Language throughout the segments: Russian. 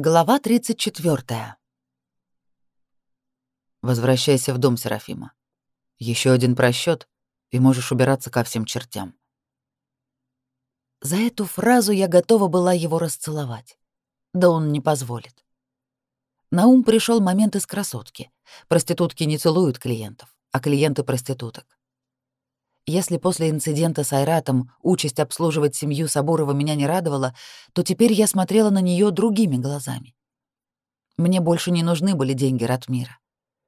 Глава 34. Возвращайся в дом, Серафима. Еще один просчет, и можешь убираться ко всем чертям. За эту фразу я готова была его расцеловать. Да он не позволит. На ум пришел момент из красотки. Проститутки не целуют клиентов, а клиенты проституток. Если после инцидента с Айратом участь обслуживать семью Сабурова меня не радовала, то теперь я смотрела на нее другими глазами. Мне больше не нужны были деньги Ратмира.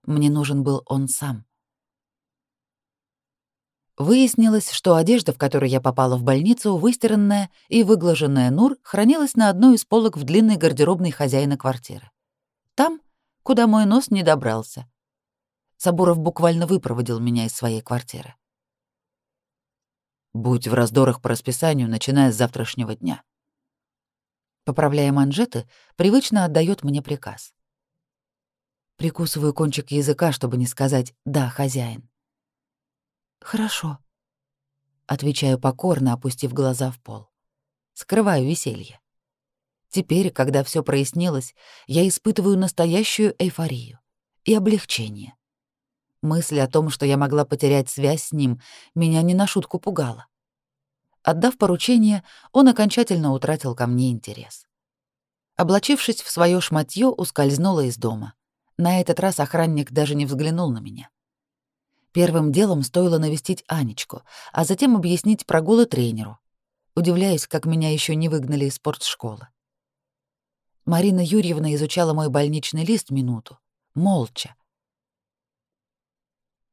Мне нужен был он сам. Выяснилось, что одежда, в которой я попала в больницу, выстиранная и выглаженная Нур, хранилась на одной из полок в длинной гардеробной хозяина квартиры. Там, куда мой нос не добрался. Сабуров буквально выпроводил меня из своей квартиры. Будь в раздорах по расписанию, начиная с завтрашнего дня. Поправляя манжеты, привычно отдает мне приказ. Прикусываю кончик языка, чтобы не сказать «да, хозяин». «Хорошо», — отвечаю покорно, опустив глаза в пол. Скрываю веселье. Теперь, когда все прояснилось, я испытываю настоящую эйфорию и облегчение. Мысль о том, что я могла потерять связь с ним, меня не на шутку пугала. Отдав поручение, он окончательно утратил ко мне интерес. Облачившись в свое шматье, ускользнула из дома. На этот раз охранник даже не взглянул на меня. Первым делом стоило навестить Анечку, а затем объяснить прогулы тренеру. Удивляюсь, как меня еще не выгнали из спортшколы. Марина Юрьевна изучала мой больничный лист минуту, молча,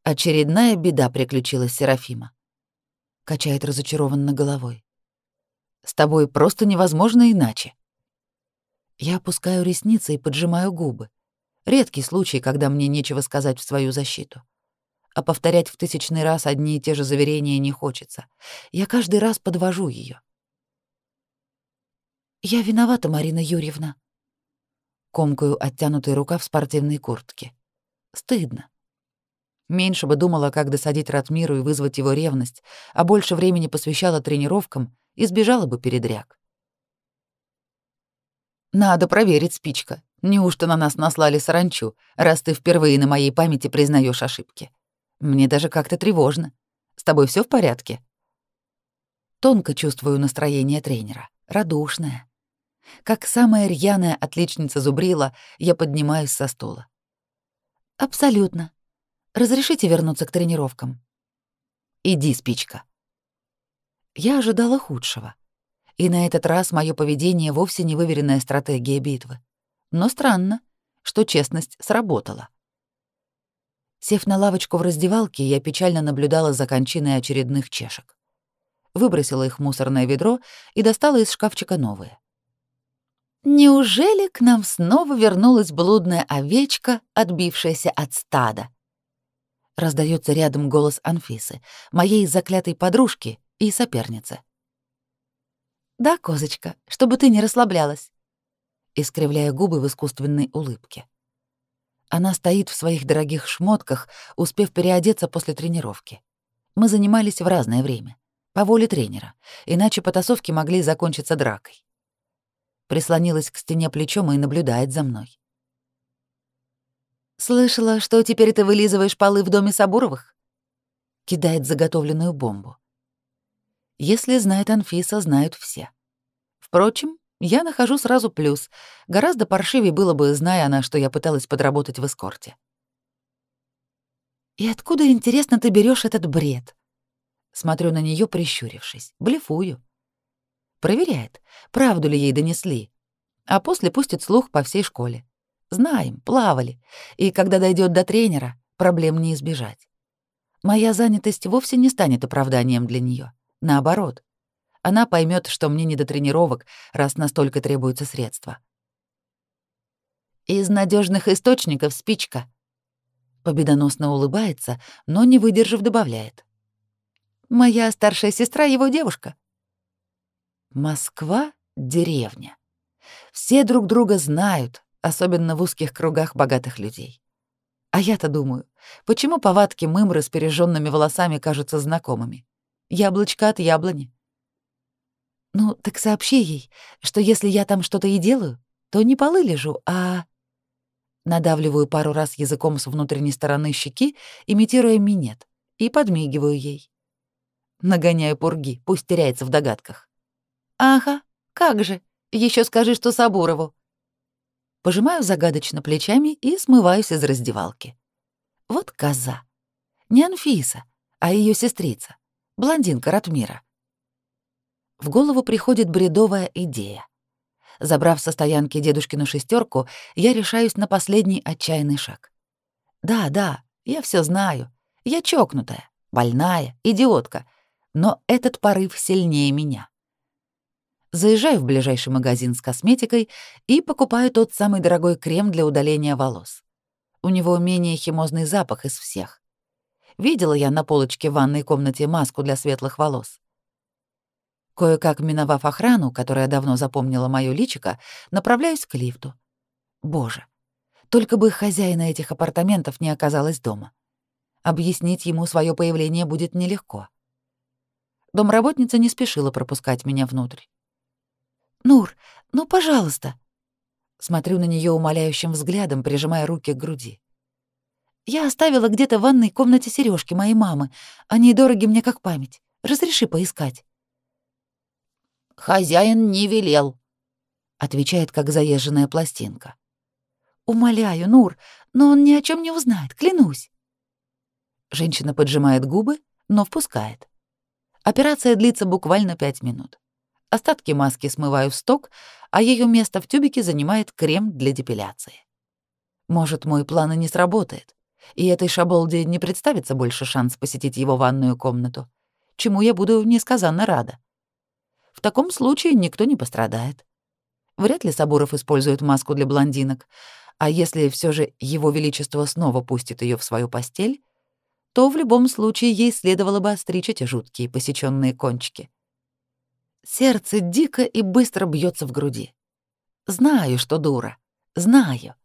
Очередная беда приключилась Серафима. Качает разочарованно головой. С тобой просто невозможно иначе. Я опускаю ресницы и поджимаю губы. Редкий случай, когда мне нечего сказать в свою защиту. А повторять в тысячный раз одни и те же заверения не хочется. Я каждый раз подвожу ее. «Я виновата, Марина Юрьевна». Комкаю оттянутый рукав спортивной куртки. Стыдно. Меньше бы думала, как досадить Ратмиру и вызвать его ревность, а больше времени посвящала тренировкам, избежала бы передряг. «Надо проверить, спичка. Неужто на нас наслали саранчу, раз ты впервые на моей памяти признаешь ошибки? Мне даже как-то тревожно. С тобой все в порядке?» Тонко чувствую настроение тренера, радушное. Как самая рьяная отличница зубрила, я поднимаюсь со стула. «Абсолютно», Разрешите вернуться к тренировкам? Иди, спичка. Я ожидала худшего. И на этот раз мое поведение вовсе не выверенная стратегия битвы. Но странно, что честность сработала. Сев на лавочку в раздевалке, я печально наблюдала за кончиной очередных чешек. Выбросила их в мусорное ведро и достала из шкафчика новые. Неужели к нам снова вернулась блудная овечка, отбившаяся от стада? Раздается рядом голос Анфисы, моей заклятой подружки и соперницы. «Да, козочка, чтобы ты не расслаблялась», искривляя губы в искусственной улыбке. Она стоит в своих дорогих шмотках, успев переодеться после тренировки. Мы занимались в разное время, по воле тренера, иначе потасовки могли закончиться дракой. Прислонилась к стене плечом и наблюдает за мной. «Слышала, что теперь ты вылизываешь полы в доме Сабуровых?» Кидает заготовленную бомбу. Если знает Анфиса, знают все. Впрочем, я нахожу сразу плюс. Гораздо паршивее было бы, зная она, что я пыталась подработать в эскорте. «И откуда, интересно, ты берешь этот бред?» Смотрю на нее, прищурившись. Блефую. Проверяет, правду ли ей донесли. А после пустит слух по всей школе. Знаем, плавали. И когда дойдет до тренера, проблем не избежать. Моя занятость вовсе не станет оправданием для нее. Наоборот. Она поймет, что мне не до тренировок, раз настолько требуются средства. Из надежных источников спичка. Победоносно улыбается, но не выдержав добавляет. Моя старшая сестра его девушка. Москва — деревня. Все друг друга знают, особенно в узких кругах богатых людей. А я-то думаю, почему повадки мымры с пережженными волосами кажутся знакомыми? Яблочко от яблони. Ну, так сообщи ей, что если я там что-то и делаю, то не полы лежу, а... Надавливаю пару раз языком с внутренней стороны щеки, имитируя минет, и подмигиваю ей. Нагоняю пурги, пусть теряется в догадках. «Ага, как же, еще скажи, что Сабурову». Пожимаю загадочно плечами и смываюсь из раздевалки. Вот коза. Не Анфиса, а ее сестрица, блондинка Ратмира. В голову приходит бредовая идея. Забрав со стоянки дедушкину шестерку, я решаюсь на последний отчаянный шаг. Да, да, я все знаю. Я чокнутая, больная, идиотка. Но этот порыв сильнее меня. Заезжаю в ближайший магазин с косметикой и покупаю тот самый дорогой крем для удаления волос. У него менее химозный запах из всех. Видела я на полочке в ванной комнате маску для светлых волос. Кое-как миновав охрану, которая давно запомнила моё личико, направляюсь к лифту. Боже, только бы хозяина этих апартаментов не оказалось дома. Объяснить ему свое появление будет нелегко. Домработница не спешила пропускать меня внутрь. «Нур, ну, пожалуйста!» Смотрю на нее умоляющим взглядом, прижимая руки к груди. «Я оставила где-то в ванной комнате сережки моей мамы. Они дороги мне как память. Разреши поискать». Хозяин не велел, отвечает как заезженная пластинка. Умоляю, Нур, но он ни о чем не узнает, клянусь. Женщина поджимает губы, но впускает. Операция длится буквально пять минут. Остатки маски смываю в сток, а ее место в тюбике занимает крем для депиляции. Может, мой план и не сработает, и этой шаболде не представится больше шанс посетить его ванную комнату, чему я буду несказанно рада. В таком случае никто не пострадает. Вряд ли Сабуров использует маску для блондинок, а если все же его величество снова пустит ее в свою постель, то в любом случае ей следовало бы остричь эти жуткие посеченные кончики. Сердце дико и быстро бьется в груди. Знаю, что дура. Знаю.